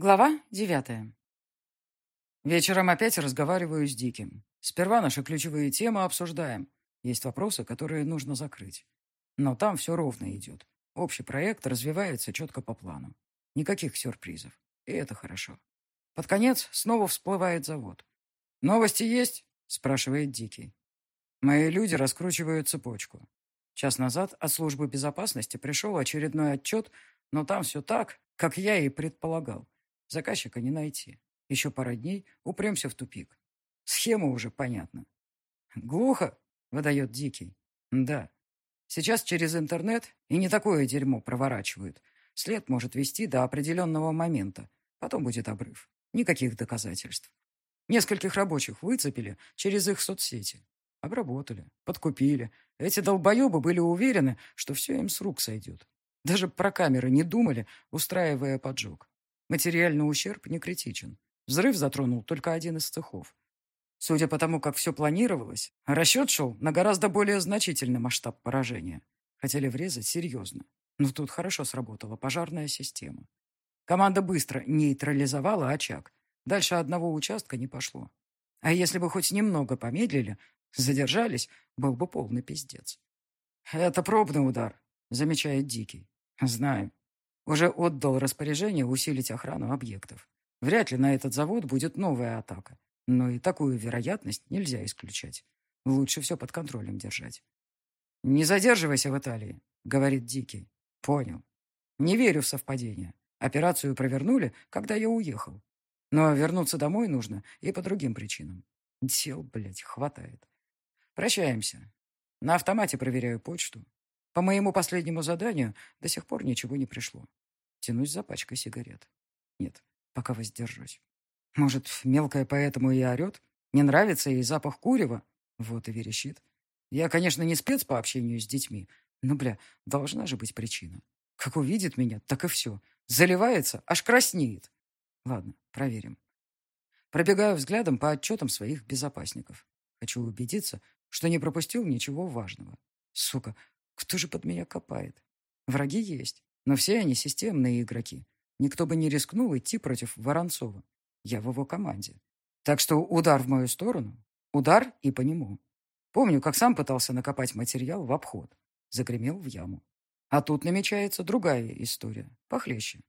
Глава девятая. Вечером опять разговариваю с Диким. Сперва наши ключевые темы обсуждаем. Есть вопросы, которые нужно закрыть. Но там все ровно идет. Общий проект развивается четко по плану. Никаких сюрпризов. И это хорошо. Под конец снова всплывает завод. «Новости есть?» – спрашивает Дикий. Мои люди раскручивают цепочку. Час назад от службы безопасности пришел очередной отчет, но там все так, как я и предполагал. Заказчика не найти. Еще пара дней упремся в тупик. Схема уже понятна. «Глухо?» — выдает Дикий. «Да. Сейчас через интернет и не такое дерьмо проворачивают. След может вести до определенного момента. Потом будет обрыв. Никаких доказательств. Нескольких рабочих выцепили через их соцсети. Обработали, подкупили. Эти долбоебы были уверены, что все им с рук сойдет. Даже про камеры не думали, устраивая поджог. Материальный ущерб не критичен. Взрыв затронул только один из цехов. Судя по тому, как все планировалось, расчет шел на гораздо более значительный масштаб поражения. Хотели врезать серьезно. Но тут хорошо сработала пожарная система. Команда быстро нейтрализовала очаг. Дальше одного участка не пошло. А если бы хоть немного помедлили, задержались, был бы полный пиздец. «Это пробный удар», — замечает Дикий. «Знаю. Уже отдал распоряжение усилить охрану объектов. Вряд ли на этот завод будет новая атака. Но и такую вероятность нельзя исключать. Лучше все под контролем держать. «Не задерживайся в Италии», — говорит Дикий. «Понял. Не верю в совпадение. Операцию провернули, когда я уехал. Но вернуться домой нужно и по другим причинам. Дел, блядь, хватает. Прощаемся. На автомате проверяю почту. По моему последнему заданию до сих пор ничего не пришло. Тянусь за пачкой сигарет. Нет, пока воздержусь. Может, мелкая поэтому и орет? Не нравится ей запах курева? Вот и верещит. Я, конечно, не спец по общению с детьми, но, бля, должна же быть причина. Как увидит меня, так и все. Заливается, аж краснеет. Ладно, проверим. Пробегаю взглядом по отчетам своих безопасников. Хочу убедиться, что не пропустил ничего важного. Сука, кто же под меня копает? Враги есть, но все они системные игроки. Никто бы не рискнул идти против Воронцова. Я в его команде. Так что удар в мою сторону, удар и по нему. Помню, как сам пытался накопать материал в обход. Загремел в яму. А тут намечается другая история, похлеще.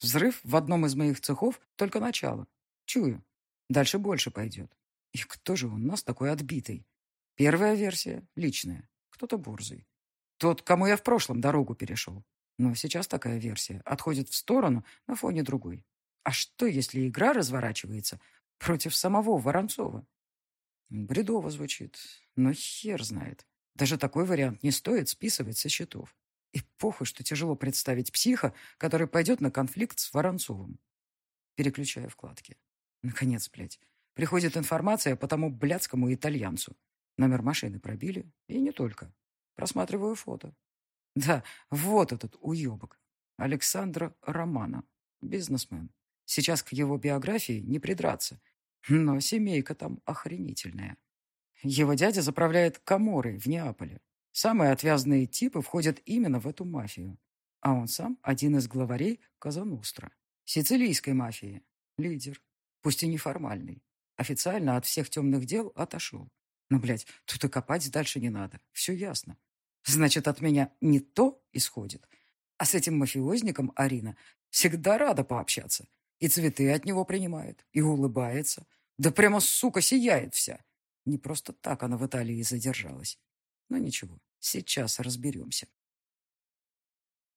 Взрыв в одном из моих цехов только начало. Чую. Дальше больше пойдет. И кто же у нас такой отбитый? Первая версия — личная. Кто-то борзый. Тот, кому я в прошлом дорогу перешел. Но сейчас такая версия отходит в сторону на фоне другой. А что, если игра разворачивается против самого Воронцова? Бредово звучит, но хер знает. Даже такой вариант не стоит списывать со счетов. И похуй, что тяжело представить психа, который пойдет на конфликт с Воронцовым. Переключаю вкладки. Наконец, блядь, приходит информация по тому блядскому итальянцу. Номер машины пробили, и не только. Просматриваю фото. Да, вот этот уебок. Александра Романа. Бизнесмен. Сейчас к его биографии не придраться. Но семейка там охренительная. Его дядя заправляет Каморой в Неаполе. Самые отвязные типы входят именно в эту мафию. А он сам один из главарей Казанустра. Сицилийской мафии. Лидер. Пусть и неформальный. Официально от всех темных дел отошел. Но, блядь, тут и копать дальше не надо. Все ясно. Значит, от меня не то исходит. А с этим мафиозником Арина всегда рада пообщаться. И цветы от него принимает, и улыбается. Да прямо, сука, сияет вся. Не просто так она в Италии задержалась. Но ничего, сейчас разберемся.